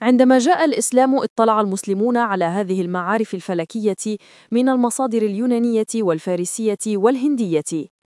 عندما جاء الإسلام اطلع المسلمون على هذه المعارف الفلكية من المصادر اليونانية والفارسية والهندية.